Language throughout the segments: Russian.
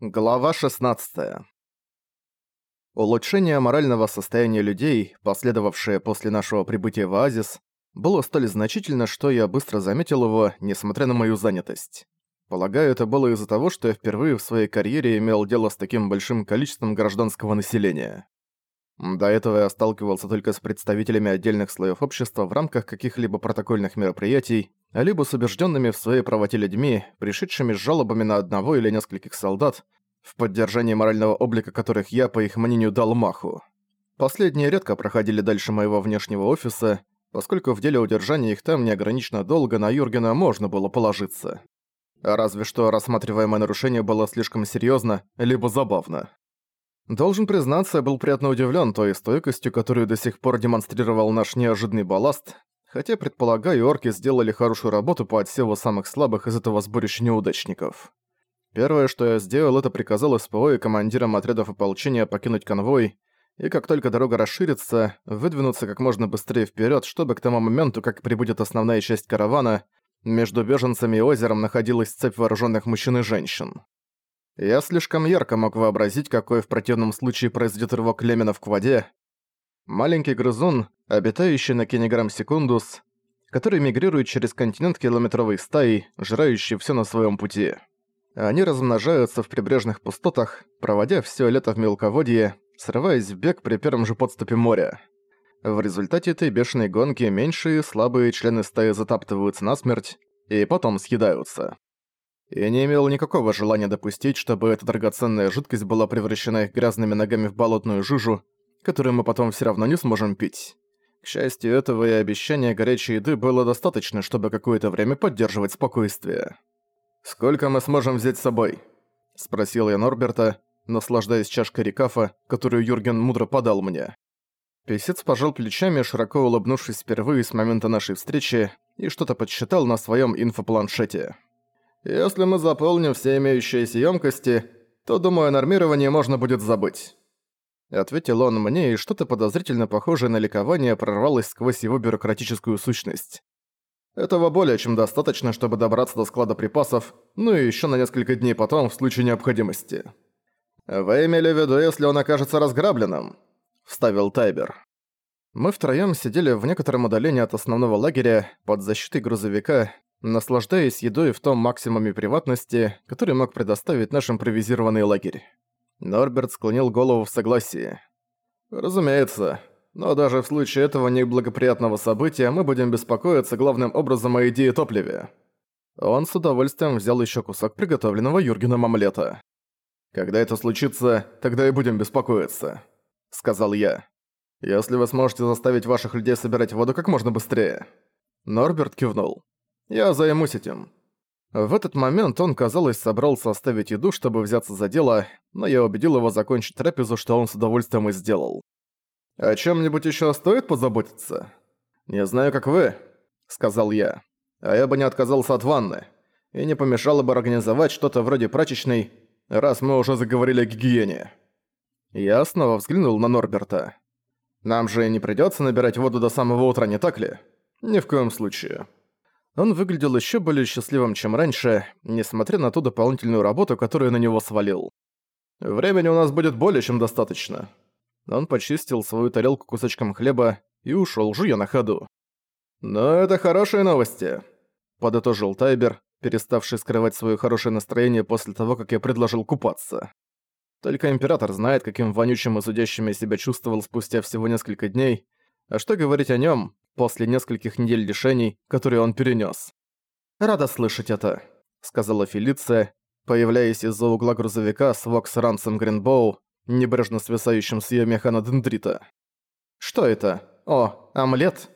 Глава 16. Улучшение морального состояния людей, последовавшее после нашего прибытия в Оазис, было столь значительно, что я быстро заметил его, несмотря на мою занятость. Полагаю, это было из-за того, что я впервые в своей карьере имел дело с таким большим количеством гражданского населения. До этого я сталкивался только с представителями отдельных слоев общества в рамках каких-либо протокольных мероприятий, либо с убежденными в своей правоте людьми, пришедшими с жалобами на одного или нескольких солдат, в поддержании морального облика которых я, по их мнению, дал маху. Последние редко проходили дальше моего внешнего офиса, поскольку в деле удержания их там неограниченно долго на Юргена можно было положиться. Разве что рассматриваемое нарушение было слишком серьезно, либо забавно. Должен признаться, я был приятно удивлен той стойкостью, которую до сих пор демонстрировал наш неожиданный балласт, хотя, предполагаю, орки сделали хорошую работу по отсеву самых слабых из этого сборища неудачников. Первое, что я сделал, это приказал СПО и командирам отрядов ополчения покинуть конвой, и как только дорога расширится, выдвинуться как можно быстрее вперед, чтобы к тому моменту, как прибудет основная часть каравана, между беженцами и озером находилась цепь вооруженных мужчин и женщин. Я слишком ярко мог вообразить, какой в противном случае произойдет рывок леменов к воде, Маленький грызун, обитающий на Кениграм Секундус, который мигрирует через континент километровой стаей, жрающий все на своем пути. Они размножаются в прибрежных пустотах, проводя все лето в мелководье, срываясь в бег при первом же подступе моря. В результате этой бешеной гонки меньшие, слабые члены стаи затаптываются насмерть и потом съедаются. Я не имел никакого желания допустить, чтобы эта драгоценная жидкость была превращена их грязными ногами в болотную жижу, которую мы потом все равно не сможем пить. К счастью, этого и обещания горячей еды было достаточно, чтобы какое-то время поддерживать спокойствие. «Сколько мы сможем взять с собой?» – спросил я Норберта, наслаждаясь чашкой рекафа, которую Юрген мудро подал мне. Песец пожал плечами, широко улыбнувшись впервые с момента нашей встречи, и что-то подсчитал на своем инфопланшете. «Если мы заполним все имеющиеся емкости, то, думаю, нормирование можно будет забыть. Ответил он мне, и что-то подозрительно похожее на ликование прорвалось сквозь его бюрократическую сущность. Этого более чем достаточно, чтобы добраться до склада припасов, ну и еще на несколько дней потом в случае необходимости. «Вы имели в виду, если он окажется разграбленным?» – вставил Тайбер. Мы втроём сидели в некотором удалении от основного лагеря, под защитой грузовика, наслаждаясь едой в том максимуме приватности, который мог предоставить наш импровизированный лагерь. Норберт склонил голову в согласии. «Разумеется. Но даже в случае этого неблагоприятного события мы будем беспокоиться главным образом о идее топливе». Он с удовольствием взял еще кусок приготовленного Юргеном омлета. «Когда это случится, тогда и будем беспокоиться», — сказал я. «Если вы сможете заставить ваших людей собирать воду как можно быстрее». Норберт кивнул. «Я займусь этим. В этот момент он, казалось, собрался оставить еду, чтобы взяться за дело, но я убедил его закончить трапезу, что он с удовольствием и сделал. «О чем-нибудь еще стоит позаботиться?» «Не знаю, как вы», — сказал я. «А я бы не отказался от ванны. И не помешало бы организовать что-то вроде прачечной, раз мы уже заговорили о гигиене». Я снова взглянул на Норберта. «Нам же не придётся набирать воду до самого утра, не так ли?» «Ни в коем случае». Он выглядел еще более счастливым, чем раньше, несмотря на ту дополнительную работу, которую на него свалил. «Времени у нас будет более чем достаточно». Он почистил свою тарелку кусочком хлеба и ушел, жуя на ходу. «Но это хорошие новости», — подытожил Тайбер, переставший скрывать свое хорошее настроение после того, как я предложил купаться. Только Император знает, каким вонючим и судящим я себя чувствовал спустя всего несколько дней, а что говорить о нем, после нескольких недель лишений, которые он перенес. «Рада слышать это», — сказала Фелиция, появляясь из-за угла грузовика с Вокс Рансом Гринбоу, небрежно свисающим с её механодендрита. «Что это? О, омлет?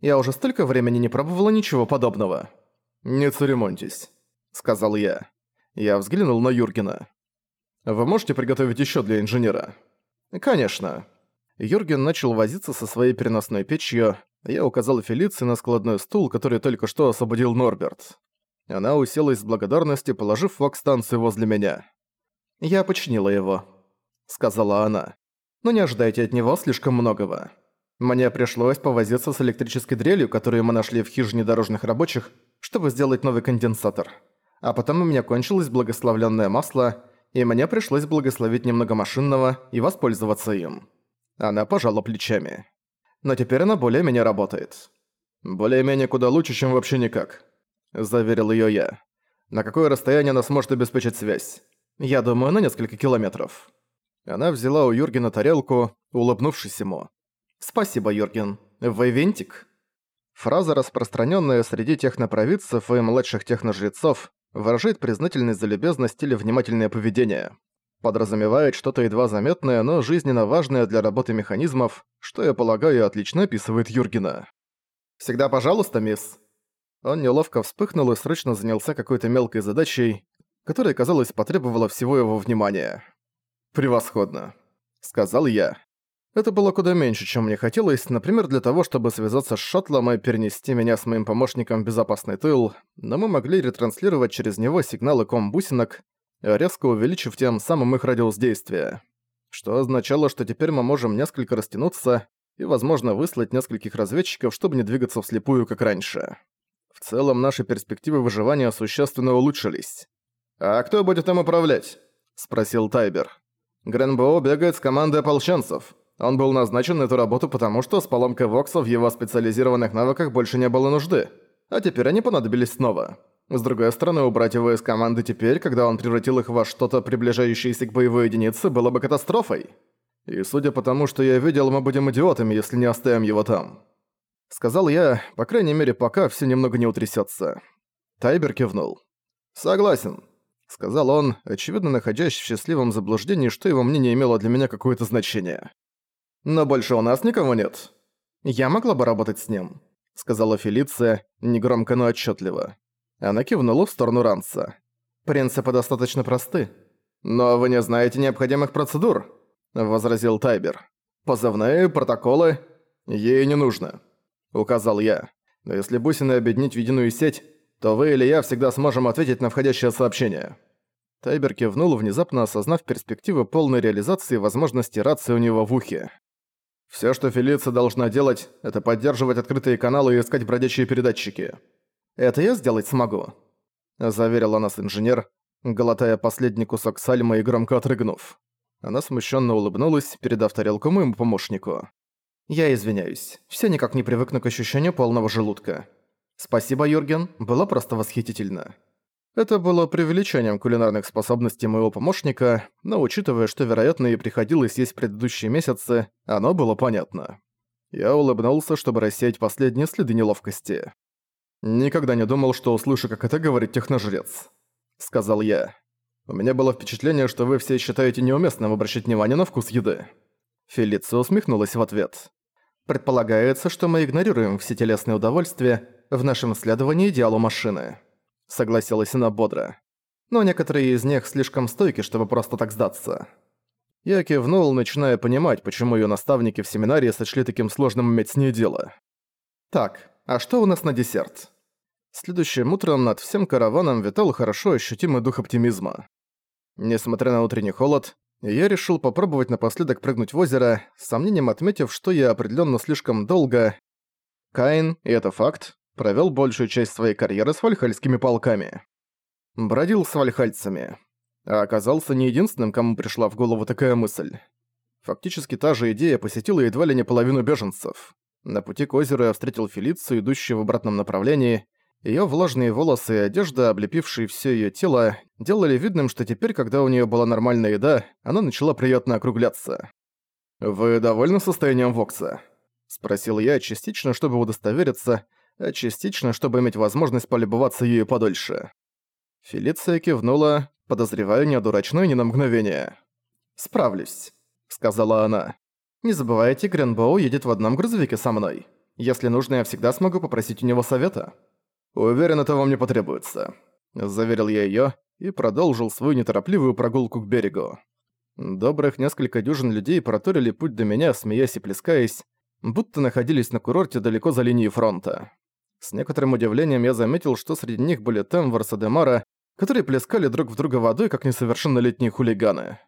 Я уже столько времени не пробовала ничего подобного». «Не церемоньтесь», — сказал я. Я взглянул на Юргена. «Вы можете приготовить ещё для инженера?» «Конечно». Юрген начал возиться со своей переносной печью, я указал Фелиции на складной стул, который только что освободил Норберт. Она уселась с благодарностью, положив фок-станцию возле меня. «Я починила его», — сказала она. «Но не ожидайте от него слишком многого. Мне пришлось повозиться с электрической дрелью, которую мы нашли в хижине дорожных рабочих, чтобы сделать новый конденсатор. А потом у меня кончилось благословленное масло, и мне пришлось благословить немного машинного и воспользоваться им. Она пожала плечами. Но теперь она более-менее работает. «Более-менее куда лучше, чем вообще никак», — заверил её я. «На какое расстояние она сможет обеспечить связь?» «Я думаю, на несколько километров». Она взяла у Юргена тарелку, улыбнувшись ему. «Спасибо, Юрген. Вы винтик?» Фраза, распространенная среди технопровидцев и младших техножрецов, выражает признательность за любезность или внимательное поведение. Подразумевает что-то едва заметное, но жизненно важное для работы механизмов, что, я полагаю, отлично описывает Юргена. «Всегда пожалуйста, мисс». Он неловко вспыхнул и срочно занялся какой-то мелкой задачей, которая, казалось, потребовала всего его внимания. «Превосходно», — сказал я. Это было куда меньше, чем мне хотелось, например, для того, чтобы связаться с шаттлом и перенести меня с моим помощником в безопасный тыл, но мы могли ретранслировать через него сигналы ком-бусинок, резко увеличив тем самым их радиус действия. Что означало, что теперь мы можем несколько растянуться и, возможно, выслать нескольких разведчиков, чтобы не двигаться вслепую, как раньше. В целом, наши перспективы выживания существенно улучшились. «А кто будет им управлять?» – спросил Тайбер. «Гренбоу бегает с командой ополченцев. Он был назначен на эту работу потому, что с поломкой Вокса в его специализированных навыках больше не было нужды. А теперь они понадобились снова. С другой стороны, убрать его из команды теперь, когда он превратил их во что-то приближающееся к боевой единице, было бы катастрофой. И судя по тому, что я видел, мы будем идиотами, если не оставим его там. Сказал я, по крайней мере, пока все немного не утрясётся. Тайбер кивнул. «Согласен», — сказал он, очевидно находясь в счастливом заблуждении, что его мнение имело для меня какое-то значение. Но больше у нас никого нет. Я могла бы работать с ним, сказала Фелиция, негромко, но отчетливо. Она кивнула в сторону Ранса. Принципы достаточно просты. Но вы не знаете необходимых процедур, возразил Тайбер. Позывные, протоколы. Ей не нужно, указал я. Но если бусины объединить в единую сеть, то вы или я всегда сможем ответить на входящее сообщение. Тайбер кивнул, внезапно осознав перспективы полной реализации возможности рации у него в ухе. Все, что Фелиция должна делать, это поддерживать открытые каналы и искать бродячие передатчики. Это я сделать смогу», — заверила нас инженер, глотая последний кусок сальмы и громко отрыгнув. Она смущенно улыбнулась, передав тарелку моему помощнику. «Я извиняюсь. Все никак не привыкну к ощущению полного желудка. Спасибо, Юрген, было просто восхитительно». Это было преувеличением кулинарных способностей моего помощника, но учитывая, что, вероятно, и приходилось есть предыдущие месяцы, оно было понятно. Я улыбнулся, чтобы рассеять последние следы неловкости. «Никогда не думал, что услышу, как это говорит техножрец», — сказал я. «У меня было впечатление, что вы все считаете неуместным обращать внимание на вкус еды». Фелиция усмехнулась в ответ. «Предполагается, что мы игнорируем все телесные удовольствия в нашем исследовании идеалу машины». — согласилась она бодро. «Но некоторые из них слишком стойки, чтобы просто так сдаться». Я кивнул, начиная понимать, почему её наставники в семинарии сочли таким сложным иметь с ней дело. «Так, а что у нас на десерт?» Следующим утром над всем караваном витал хорошо ощутимый дух оптимизма. Несмотря на утренний холод, я решил попробовать напоследок прыгнуть в озеро, с сомнением отметив, что я определенно слишком долго... Каин, и это факт, провел большую часть своей карьеры с вальхальскими полками. Бродил с вальхальцами. А оказался не единственным, кому пришла в голову такая мысль. Фактически та же идея посетила едва ли не половину беженцев. На пути к озеру я встретил Фелицию, идущую в обратном направлении. Её влажные волосы и одежда, облепившие всё её тело, делали видным, что теперь, когда у неё была нормальная еда, она начала приятно округляться. «Вы довольны состоянием Вокса?» — спросил я, частично, чтобы удостовериться, а частично, чтобы иметь возможность полюбоваться ею подольше. Фелиция кивнула, подозревая неодурачную ни на мгновение. «Справлюсь», — сказала она. «Не забывайте, Гренбоу едет в одном грузовике со мной. Если нужно, я всегда смогу попросить у него совета». «Уверен, это вам не потребуется», — заверил я её и продолжил свою неторопливую прогулку к берегу. Добрых несколько дюжин людей проторили путь до меня, смеясь и плескаясь, будто находились на курорте далеко за линией фронта. С некоторым удивлением я заметил, что среди них были Темвар Садемара, которые плескали друг в друга водой, как несовершеннолетние хулиганы.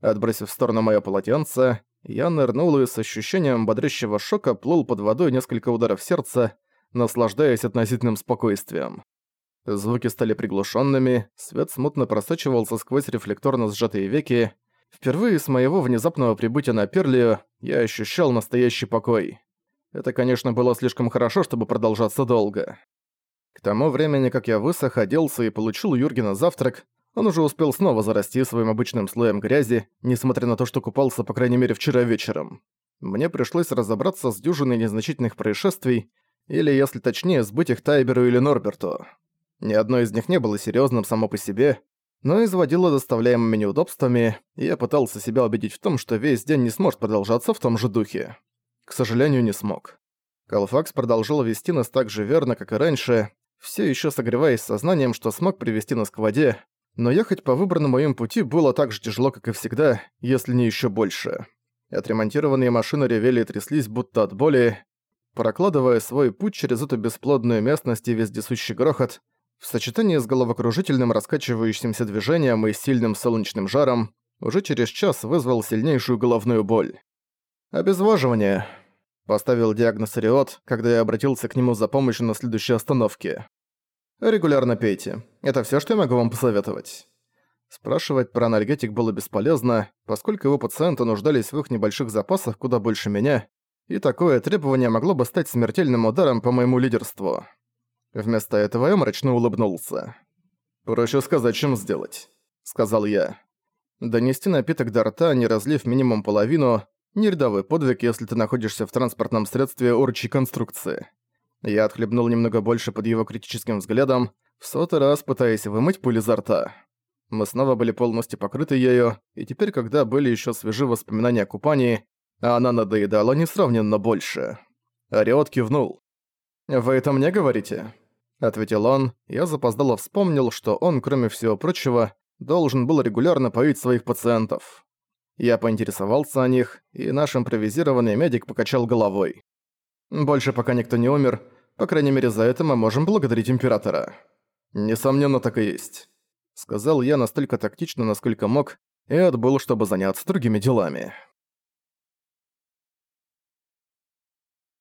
Отбросив в сторону моё полотенце, я нырнул и с ощущением бодрящего шока плыл под водой несколько ударов сердца, наслаждаясь относительным спокойствием. Звуки стали приглушенными, свет смутно просачивался сквозь рефлекторно сжатые веки. Впервые с моего внезапного прибытия на Перлию я ощущал настоящий покой. Это, конечно, было слишком хорошо, чтобы продолжаться долго. К тому времени, как я высох, оделся и получил Юргена завтрак, он уже успел снова зарасти своим обычным слоем грязи, несмотря на то, что купался, по крайней мере, вчера вечером. Мне пришлось разобраться с дюжиной незначительных происшествий, или, если точнее, сбыть их Тайберу или Норберту. Ни одно из них не было серьезным само по себе, но изводило доставляемыми неудобствами, и я пытался себя убедить в том, что весь день не сможет продолжаться в том же духе. К сожалению, не смог. Калфакс продолжал вести нас так же верно, как и раньше, все еще согреваясь сознанием, что смог привести нас к воде, но ехать по выбранному им пути было так же тяжело, как и всегда, если не еще больше. Отремонтированные машины ревели и тряслись, будто от боли, прокладывая свой путь через эту бесплодную местность и вездесущий грохот, в сочетании с головокружительным раскачивающимся движением и сильным солнечным жаром, уже через час вызвал сильнейшую головную боль. «Обезвоживание», — поставил диагноз Риот, когда я обратился к нему за помощью на следующей остановке. «Регулярно пейте. Это все, что я могу вам посоветовать». Спрашивать про анальгетик было бесполезно, поскольку его пациенты нуждались в их небольших запасах куда больше меня, и такое требование могло бы стать смертельным ударом по моему лидерству. Вместо этого я мрачно улыбнулся. «Проще сказать, чем сделать», — сказал я. Донести напиток до рта, не разлив минимум половину, не рядовой подвиг, если ты находишься в транспортном средстве урчей конструкции. Я отхлебнул немного больше под его критическим взглядом, в сотый раз пытаясь вымыть пыль изо рта. Мы снова были полностью покрыты ею, и теперь, когда были еще свежи воспоминания о купании, она надоедала несравненно больше. Ариот кивнул. «Вы это мне говорите?» — ответил он. Я запоздало вспомнил, что он, кроме всего прочего, должен был регулярно поить своих пациентов. Я поинтересовался о них, и наш импровизированный медик покачал головой. «Больше пока никто не умер, по крайней мере за это мы можем благодарить Императора». «Несомненно, так и есть», — сказал я настолько тактично, насколько мог, и отбыл, чтобы заняться другими делами.